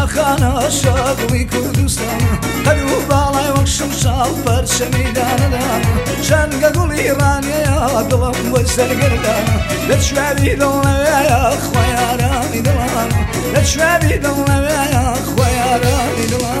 یا خانه شادوی کردستان هەرو باڵای وەک شم شاڵ پەرچەمیدانەدان شەنگە گوڵی ڕانەیە دڵم بۆ سەرگردان لە شوێبی دڵەوەیە خۆیارامی دڵان لە شوێبی دڵەوەیە خۆیارامی دڵان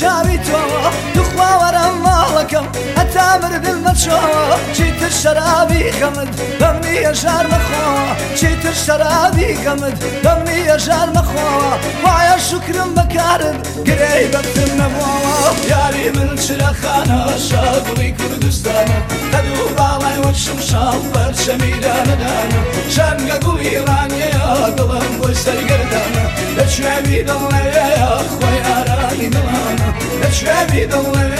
چاوی تۆەوە دخواوەرم ماڵەکەم هەتا مردل مەچەوە چیتر شەرابی خەمت بەمنی ئەژار مەخواوە چیتر شەرابی خەمت بەمنی ئەژار مەخواوە وایە شکرم بەکارن گرەی بەتم نەبواوە یاری من چرە خانە شەڵی کوردستانە هەدوو باڵای وەشم شاڵ بەرچەمیدانەدانە شەنگە گوڵی ڕانەیە دڵم بۆی سەرگەردانە لە شوێبی دڵنەیە خۆیان the way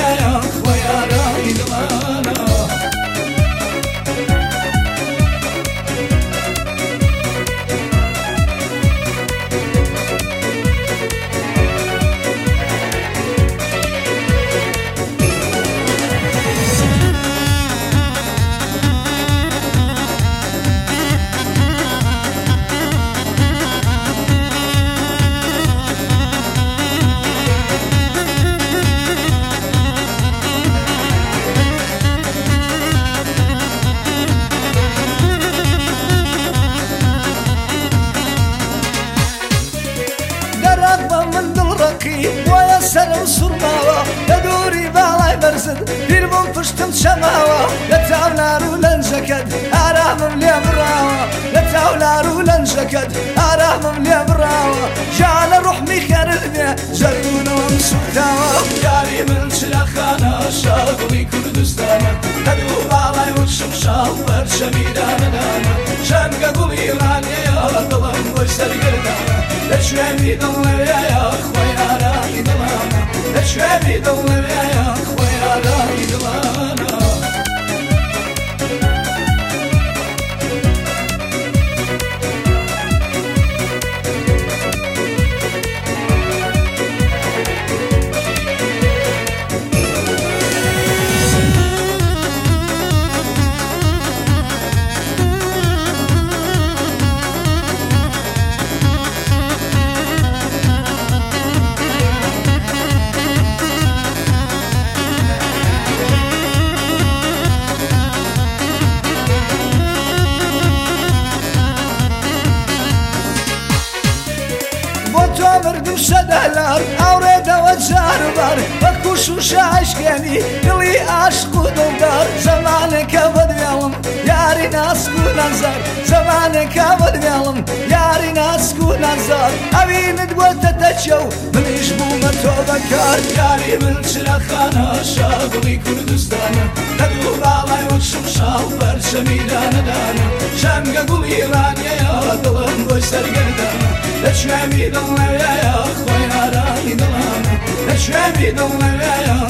خی وای سر و سرما و دادوری بالای برزد دیر من پشتم شما و لتاو لارو لنجکد آرامم لیم راو لتاو لارو لنجکد آرامم لیم راو جال روح می خرد جرونم سوداو یاری من چلا خانه شاغلی کردستانم هلو وشم شال پرچمی دامنانم شنگ گلی رانی یا دلم بشتر گردانم لشوی می دلم یا خوی trevi don't دەستم شەدەلار ئاورێدەوە جاروبار بەکوش و شاشکێنی دڵی عاشق و دڵدار زەمانێکە بەدوێڵم یاری ناسک و نەزار زەمانێکە بەدوێڵم یاری ناسک و نەزار ئەوینت گوتە دەچە و منیش بوومە تۆ بەکار یاری من چرەخانە شاغڵی کوردستانە دەدوو باڵای وەک شمشاڵ بەرچەمیرانەدانە شەمگە گوڵی ڕانیەیە دڵم بۆی سەرگەردانە لە شوێمی دڵ نەوەیە خوي هذا يدلنا نشامي دلنا